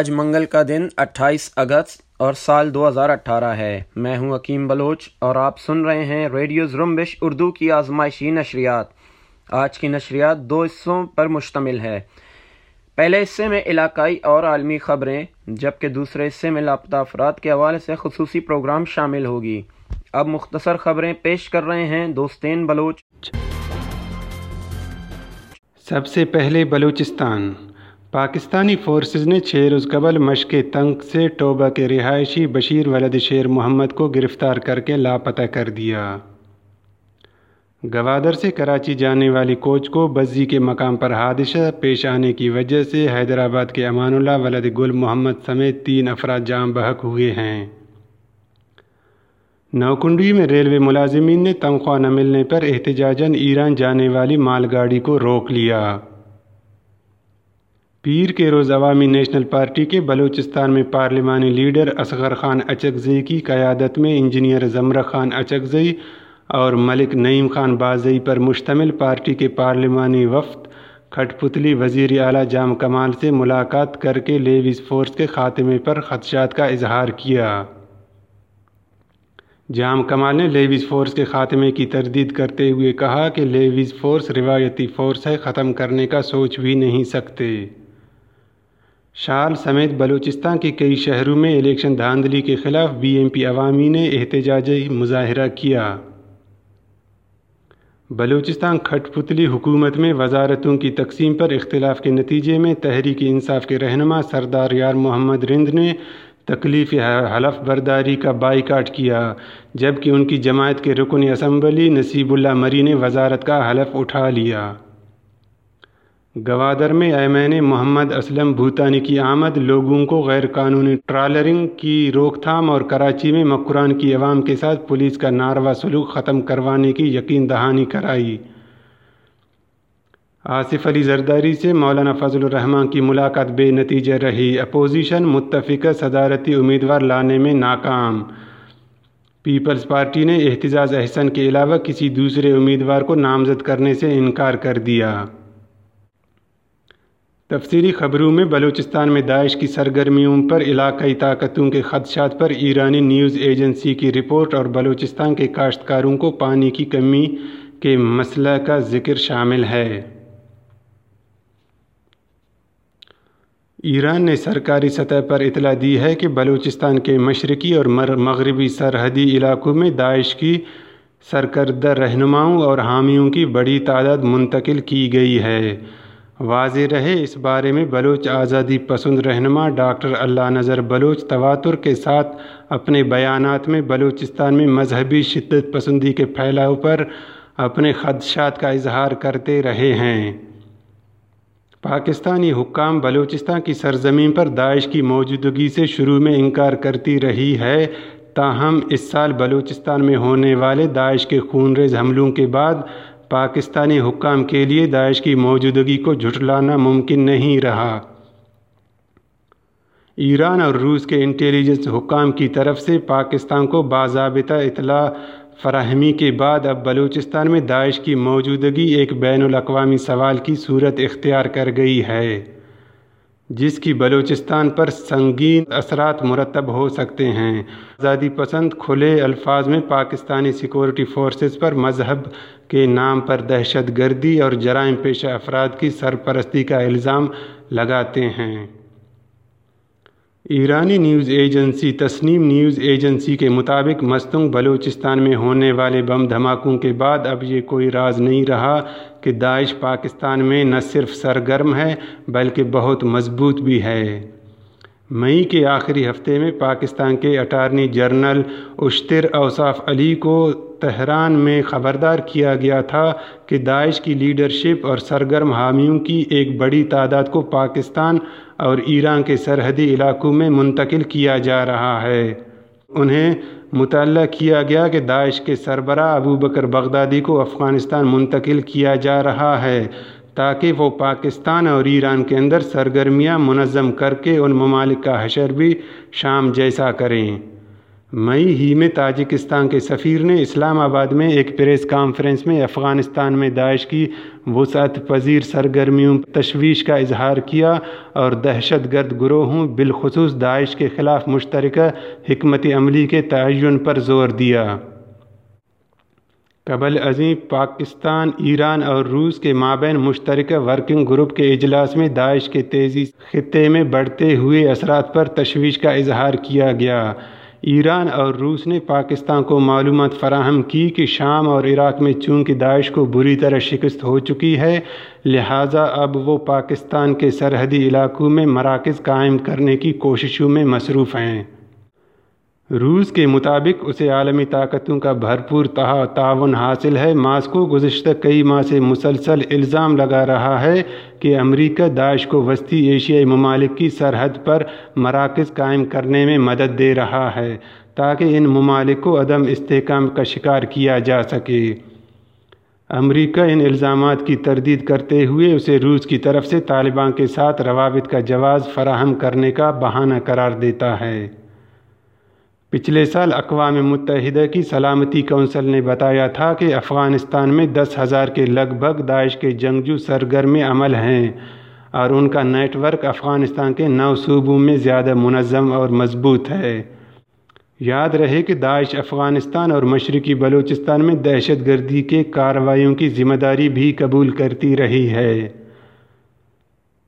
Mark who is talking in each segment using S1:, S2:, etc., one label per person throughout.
S1: آج منگل کا دن اٹھائیس اگست اور سال دو ہزار اٹھارہ ہے۔ میں ہوں حکیم بلوچ اور آپ سن رہے ہیں ریڈیو زرمبش اردو کی آزمائشی نشریات۔ آج کی نشریات دو حصوں پر مشتمل ہے۔ پہلے حصے میں علاقائی اور عالمی خبریں، جبکہ دوسرے حصے میں لاپتہ افراد کے حوالے سے خصوصی پروگرام شامل ہوگی۔ اب مختصر خبریں پیش کر رہے ہیں دوستین بلوچ۔
S2: سب سے پہلے بلوچستان۔ پاکستانی فورسز نے چھ روز قبل مشق تنگ سے ٹوبہ کے رہائشی بشیر ولد شیر محمد کو گرفتار کر کے لاپتہ کر دیا۔ گوادر سے کراچی جانے والی کوچ کو بزی کے مقام پر حادثہ پیش آنے کی وجہ سے حیدرآباد کے امان اللہ ولد گل محمد سمیت تین افراد جام بحق ہوئے ہیں۔ نوکنڈی میں ریلوے ملازمین نے تنخواہ نہ ملنے پر احتجاجاً ایران جانے والی مال گاڑی کو روک لیا۔ پیر کے روز عوامی نیشنل پارٹی کے بلوچستان میں پارلیمانی لیڈر اصغر خان اچکزئی کی قیادت میں انجینئر زمرہ خان اچکزئی اور ملک نعیم خان بازئی پر مشتمل پارٹی کے پارلیمانی وفد کھٹ پتلی وزیر اعلیٰ جام کمال سے ملاقات کر کے لیویز فورس کے خاتمے پر خدشات کا اظہار کیا۔ جام کمال نے لیویز فورس کے خاتمے کی تردید کرتے ہوئے کہا کہ لیویز فورس روایتی فورس ہے، ختم کرنے کا سوچ بھی نہیں سکتے۔ شال سمیت بلوچستان کے کئی شہروں میں الیکشن دھاندلی کے خلاف بی ایم پی عوامی نے احتجاجی مظاہرہ کیا۔ بلوچستان کھٹ پتلی حکومت میں وزارتوں کی تقسیم پر اختلاف کے نتیجے میں تحریک انصاف کے رہنما سردار یار محمد رند نے تکلیف حلف برداری کا بائی کاٹ کیا، جبکہ ان کی جماعت کے رکن اسمبلی نصیب اللہ مری نے وزارت کا حلف اٹھا لیا۔ گوادر میں ایمین محمد اسلم بھوتانی کی آمد، لوگوں کو غیر قانونی ٹرالرنگ کی روک تھام اور کراچی میں مکران کی عوام کے ساتھ پولیس کا ناروا سلوک ختم کروانے کی یقین دہانی کرائی۔ آصف علی زرداری سے مولانا فضل الرحمان کی ملاقات بے نتیجہ رہی۔ اپوزیشن متفقہ صدارتی امیدوار لانے میں ناکام۔ پیپلز پارٹی نے احتجاج احسن کے علاوہ کسی دوسرے امیدوار کو نامزد کرنے سے انکار کر دیا۔ تفصیلی خبروں میں بلوچستان میں داعش کی سرگرمیوں پر، علاقائی طاقتوں کے خدشات پر، ایرانی نیوز ایجنسی کی رپورٹ اور بلوچستان کے کاشتکاروں کو پانی کی کمی کے مسئلہ کا ذکر شامل ہے۔ ایران نے سرکاری سطح پر اطلاع دی ہے کہ بلوچستان کے مشرقی اور مغربی سرحدی علاقوں میں داعش کی سرکردہ رہنماؤں اور حامیوں کی بڑی تعداد منتقل کی گئی ہے۔ واضح رہے اس بارے میں بلوچ آزادی پسند رہنما ڈاکٹر اللہ نظر بلوچ تواتر کے ساتھ اپنے بیانات میں بلوچستان میں مذہبی شدت پسندی کے پھیلاؤ پر اپنے خدشات کا اظہار کرتے رہے ہیں۔ پاکستانی حکام بلوچستان کی سرزمین پر داعش کی موجودگی سے شروع میں انکار کرتی رہی ہے۔ تاہم، اس سال بلوچستان میں ہونے والے داعش کے خونریز حملوں کے بعد پاکستانی حکام کے لیے داعش کی موجودگی کو جھٹلانا ممکن نہیں رہا۔ ایران اور روس کے انٹیلیجنس حکام کی طرف سے پاکستان کو باضابطہ اطلاع فراہمی کے بعد اب بلوچستان میں داعش کی موجودگی ایک بین الاقوامی سوال کی صورت اختیار کر گئی ہے۔ جس کی بلوچستان پر سنگین اثرات مرتب ہو سکتے ہیں۔ آزادی پسند کھلے الفاظ میں پاکستانی سیکورٹی فورسز پر مذہب کے نام پر دہشت گردی اور جرائم پیشہ افراد کی سرپرستی کا الزام لگاتے ہیں۔ ایرانی news agency Tasnim news agency کے مطابق مستنگ بلوچستان میں ہونے والے بم دھماکوں کے بعد اب یہ کوئی راز نہیں رہا کہ داعش پاکستان میں نہ صرف سرگرم ہے بلکہ بہت مضبوط بھی ہے۔ مئی کے آخری ہفتے میں پاکستان کے اٹارنی جنرل اشتر اوصاف علی کو تہران میں خبردار کیا گیا تھا کہ داعش کی لیڈرشپ اور سرگرم حامیوں کی ایک بڑی تعداد کو پاکستان اور ایران کے سرحدی علاقوں میں منتقل کیا جا رہا ہے۔ انہیں مطالعہ کیا گیا کہ داعش کے سربراہ ابو بکر بغدادی کو افغانستان منتقل کیا جا رہا ہے تاکہ وہ پاکستان اور ایران کے اندر سرگرمیاں منظم کر کے ان ممالک کا حشر بھی شام جیسا کریں۔ مئی ہی میں تاجکستان کے سفیر نے اسلام آباد میں ایک پریس کانفرنس میں افغانستان میں داعش کی وسعت پذیر سرگرمیوں تشویش کا اظہار کیا اور دہشت گرد گروہوں بالخصوص داعش کے خلاف مشترکہ حکمت عملی کے تعین پر زور دیا۔ قبل ازیں پاکستان، ایران اور روس کے مابین مشترکہ ورکنگ گروپ کے اجلاس میں داعش کے تیزی خطے میں بڑھتے ہوئے اثرات پر تشویش کا اظہار کیا گیا۔ ایران اور روس نے پاکستان کو معلومات فراہم کی کہ شام اور عراق میں چونکہ داعش کو بری طرح شکست ہو چکی ہے، لہٰذا اب وہ پاکستان کے سرحدی علاقوں میں مراکز قائم کرنے کی کوششوں میں مصروف ہیں۔ روس کے مطابق اسے عالمی طاقتوں کا بھرپور تعاون حاصل ہے۔ ماسکو گزشتہ کئی ماہ سے مسلسل الزام لگا رہا ہے کہ امریکہ داعش کو وسطی ایشیائی ممالک کی سرحد پر مراکز قائم کرنے میں مدد دے رہا ہے تاکہ ان ممالک کو عدم استحکام کا شکار کیا جا سکے۔ امریکہ ان الزامات کی تردید کرتے ہوئے اسے روس کی طرف سے طالبان کے ساتھ روابط کا جواز فراہم کرنے کا بہانہ قرار دیتا ہے۔ پچھلے سال اقوام متحدہ کی سلامتی کونسل نے بتایا تھا کہ افغانستان میں دس ہزار کے لگ بھگ داعش کے جنگجو سرگرم عمل ہیں اور ان کا نیٹ ورک افغانستان کے نو صوبوں میں زیادہ منظم اور مضبوط ہے۔ یاد رہے کہ داعش افغانستان اور مشرقی بلوچستان میں دہشت گردی کے کارروائیوں کی ذمہ داری بھی قبول کرتی رہی ہے۔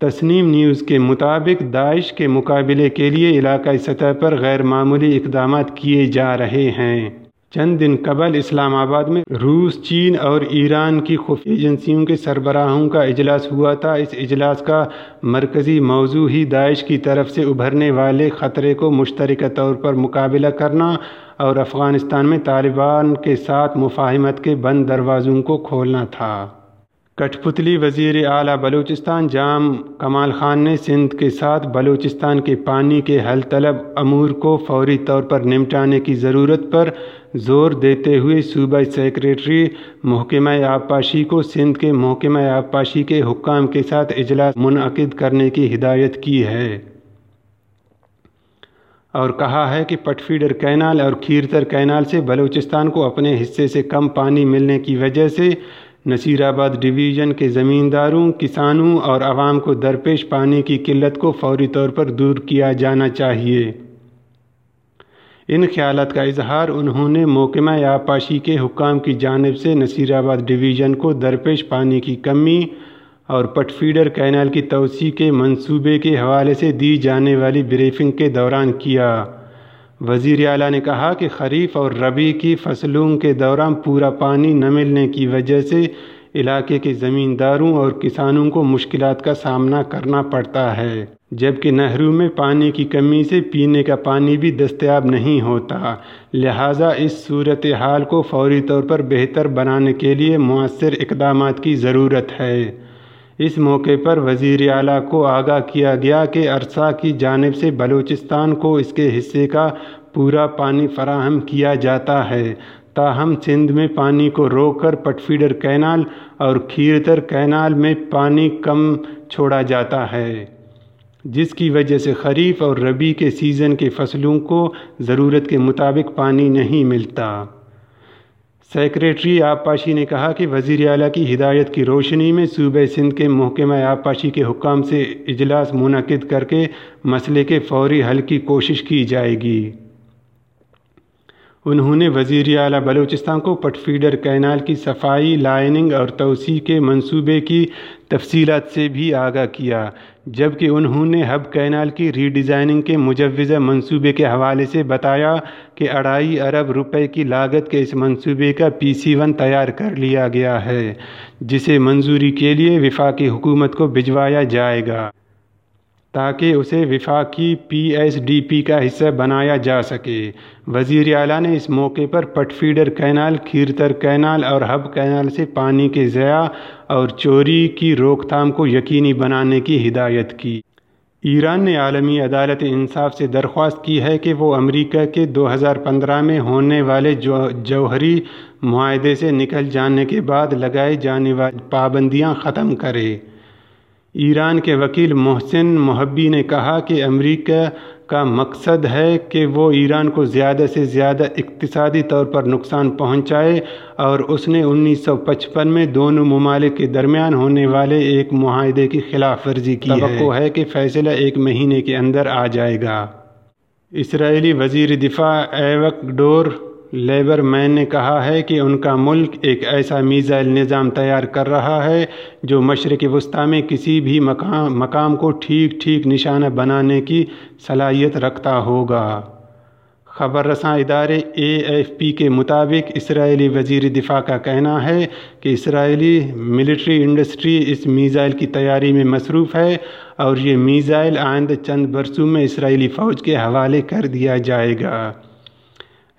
S2: تسنیم نیوز کے مطابق داعش کے مقابلے کے لیے علاقائی سطح پر غیر معمولی اقدامات کیے جا رہے ہیں۔ چند دن قبل اسلام آباد میں روس، چین اور ایران کی خفیہ ایجنسیوں کے سربراہوں کا اجلاس ہوا تھا۔ اس اجلاس کا مرکزی موضوع ہی داعش کی طرف سے ابھرنے والے خطرے کو مشترکہ طور پر مقابلہ کرنا اور افغانستان میں طالبان کے ساتھ مفاہمت کے بند دروازوں کو کھولنا تھا۔ کٹھ پتلی وزیر اعلیٰ بلوچستان جام کمال خان نے سندھ کے ساتھ بلوچستان کے پانی کے حل طلب امور کو فوری طور پر نمٹانے کی ضرورت پر زور دیتے ہوئے صوبہ سیکریٹری محکمہ آبپاشی کو سندھ کے محکمہ آبپاشی کے حکام کے ساتھ اجلاس منعقد کرنے کی ہدایت کی ہے۔ اور کہا ہے کہ پٹ فیڈر کینال اور کھیرتر کینال سے بلوچستان کو اپنے حصے سے کم پانی ملنے کی وجہ سے نصیر آباد ڈویژن کے زمینداروں، کسانوں اور عوام کو درپیش پانی کی قلت کو فوری طور پر دور کیا جانا چاہیے۔ ان خیالات کا اظہار انہوں نے محکمہ آبپاشی کے حکام کی جانب سے نصیر آباد ڈویژن کو درپیش پانی کی کمی اور پٹ فیڈر کینال کی توسیع کے منصوبے کے حوالے سے دی جانے والی بریفنگ کے دوران کیا۔ وزیر اعلیٰ نے کہا کہ خریف اور ربی کی فصلوں کے دوران پورا پانی نہ ملنے کی وجہ سے علاقے کے زمینداروں اور کسانوں کو مشکلات کا سامنا کرنا پڑتا ہے، جبکہ نہروں میں پانی کی کمی سے پینے کا پانی بھی دستیاب نہیں ہوتا۔ لہٰذا اس صورت حال کو فوری طور پر بہتر بنانے کے لیے مؤثر اقدامات کی ضرورت ہے۔ اس موقع پر وزیر اعلیٰ کو آگاہ کیا گیا کہ عرصہ کی جانب سے بلوچستان کو اس کے حصے کا پورا پانی فراہم کیا جاتا ہے۔ تاہم، سندھ میں پانی کو روک کر پٹ فیڈر کینال اور کھیرتر کینال میں پانی کم چھوڑا جاتا ہے، جس کی وجہ سے خریف اور ربی کے سیزن کے فصلوں کو ضرورت کے مطابق پانی نہیں ملتا۔ سیکریٹری آبپاشی نے کہا کہ وزیر اعلیٰ کی ہدایت کی روشنی میں صوبہ سندھ کے محکمہ آبپاشی کے حکام سے اجلاس منعقد کر کے مسئلے کے فوری حل کی کوشش کی جائے گی۔ انہوں نے وزیر اعلیٰ بلوچستان کو پٹ فیڈر کینال کی صفائی، لائننگ اور توسیع کے منصوبے کی تفصیلات سے بھی آگاہ کیا، جبکہ انہوں نے ہب کینال کی ری ڈیزائننگ کے مجوزہ منصوبے کے حوالے سے بتایا کہ اڑائی ارب روپے کی لاگت کے اس منصوبے کا پی سی ون تیار کر لیا گیا ہے، جسے منظوری کے لیے وفاقی حکومت کو بھجوایا جائے گا۔ تاکہ اسے وفاقی پی ایس ڈی پی کا حصہ بنایا جا سکے۔ وزیر اعلیٰ نے اس موقع پر Pat feeder canal, Khirthar canal اور ہب کینال سے پانی کے ضیاع اور چوری کی روک تھام کو یقینی بنانے کی ہدایت کی۔ ایران نے عالمی عدالت انصاف سے درخواست کی ہے کہ وہ امریکہ کے دو ہزار پندرہ میں ہونے والے جوہری معاہدے سے نکل جانے کے بعد لگائے جانے والی پابندیاں ختم کرے۔ ایران کے وکیل محسن محبی نے کہا کہ امریکہ کا مقصد ہے کہ وہ ایران کو زیادہ سے زیادہ اقتصادی طور پر نقصان پہنچائے اور اس نے انیس سو پچپن میں دونوں ممالک کے درمیان ہونے والے ایک معاہدے کی خلاف ورزی کی توقع ہے کہ فیصلہ ایک مہینے کے اندر آ جائے گا۔ اسرائیلی وزیر دفاع ایوک ڈور لیبر مین نے کہا ہے کہ ان کا ملک ایک ایسا میزائل نظام تیار کر رہا ہے جو مشرق وسطی میں کسی بھی مقام مقام کو ٹھیک ٹھیک نشانہ بنانے کی صلاحیت رکھتا ہوگا۔ خبر رساں ادارے اے ایف پی کے مطابق اسرائیلی وزیر دفاع کا کہنا ہے کہ اسرائیلی ملٹری انڈسٹری اس میزائل کی تیاری میں مصروف ہے اور یہ میزائل آئندہ چند برسوں میں اسرائیلی فوج کے حوالے کر دیا جائے گا۔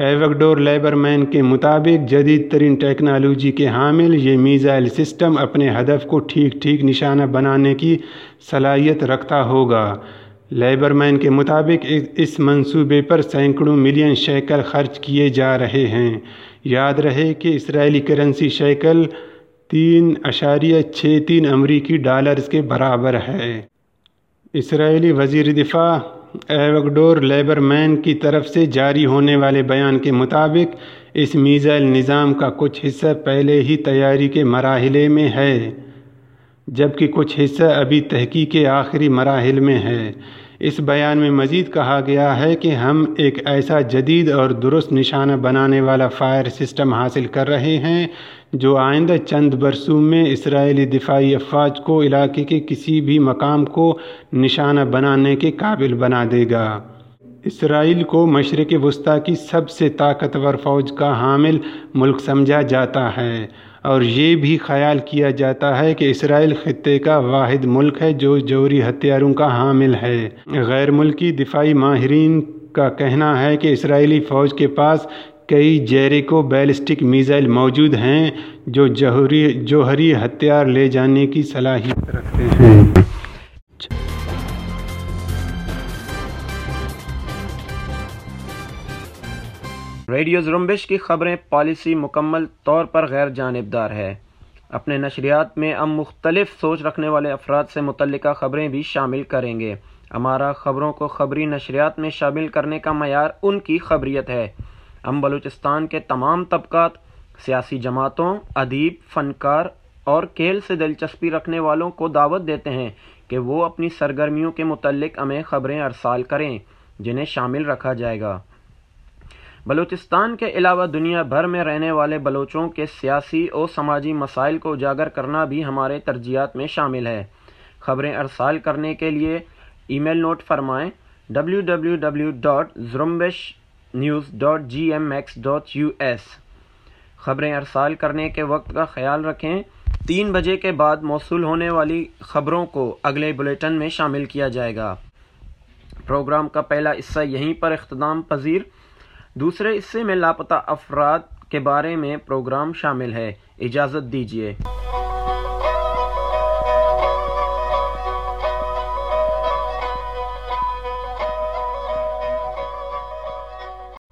S2: ایوکڈور لیبر مین کے مطابق جدید ترین ٹیکنالوجی کے حامل یہ میزائل سسٹم اپنے ہدف کو ٹھیک ٹھیک نشانہ بنانے کی صلاحیت رکھتا ہوگا۔ لیبر مین کے مطابق اس منصوبے پر سینکڑوں ملین شیکل خرچ کیے جا رہے ہیں۔ یاد رہے کہ اسرائیلی کرنسی شیکل تین اشاریہ چھ تین امریکی ڈالرز کے برابر ہے۔ اسرائیلی وزیر دفاع ایوگڈور لیبر مین کی طرف سے جاری ہونے والے بیان کے مطابق، اس میزائل نظام کا کچھ حصہ پہلے ہی تیاری کے مراحلے میں ہے، جبکہ کچھ حصہ ابھی تحقیق کے آخری مراحل میں ہے۔ اس بیان میں مزید کہا گیا ہے کہ ہم ایک ایسا جدید اور درست نشانہ بنانے والا فائر سسٹم حاصل کر رہے ہیں جو آئندہ چند برسوں میں اسرائیلی دفاعی افواج کو علاقے کے کسی بھی مقام کو نشانہ بنانے کے قابل بنا دے گا۔ اسرائیل کو مشرق وسطی کی سب سے طاقتور فوج کا حامل ملک سمجھا جاتا ہے۔ اور یہ بھی خیال کیا جاتا ہے کہ اسرائیل خطے کا واحد ملک ہے جو جوہری ہتھیاروں کا حامل ہے۔ غیر ملکی دفاعی ماہرین کا کہنا ہے کہ اسرائیلی فوج کے پاس کئی جیریکو بیلسٹک میزائل موجود ہیں جو جوہری جوہری ہتھیار لے جانے کی صلاحیت رکھتے ہیں۔
S1: ریڈیو زرمبش کی خبریں پالیسی مکمل طور پر غیر جانبدار ہے۔ اپنے نشریات میں ہم مختلف سوچ رکھنے والے افراد سے متعلقہ خبریں بھی شامل کریں گے۔ ہمارا خبروں کو خبری نشریات میں شامل کرنے کا معیار ان کی خبریت ہے۔ ہم بلوچستان کے تمام طبقات، سیاسی جماعتوں، ادیب، فنکار اور کھیل سے دلچسپی رکھنے والوں کو دعوت دیتے ہیں کہ وہ اپنی سرگرمیوں کے متعلق ہمیں خبریں ارسال کریں، جنہیں شامل رکھا جائے گا۔ بلوچستان کے علاوہ دنیا بھر میں رہنے والے بلوچوں کے سیاسی اور سماجی مسائل کو اجاگر کرنا بھی ہمارے ترجیحات میں شامل ہے۔ خبریں ارسال کرنے کے لیے ای میل نوٹ فرمائیں W W W dot Zrumbesh news dot G M X dot U S خبریں ارسال کرنے کے وقت کا خیال رکھیں۔ تین بجے کے بعد موصول ہونے والی خبروں کو اگلے بلیٹن میں شامل کیا جائے گا۔ پروگرام کا پہلا حصہ یہیں پر اختتام۔ پذیر دوسرے حصے میں لاپتہ افراد کے بارے میں پروگرام شامل ہے۔ اجازت دیجیے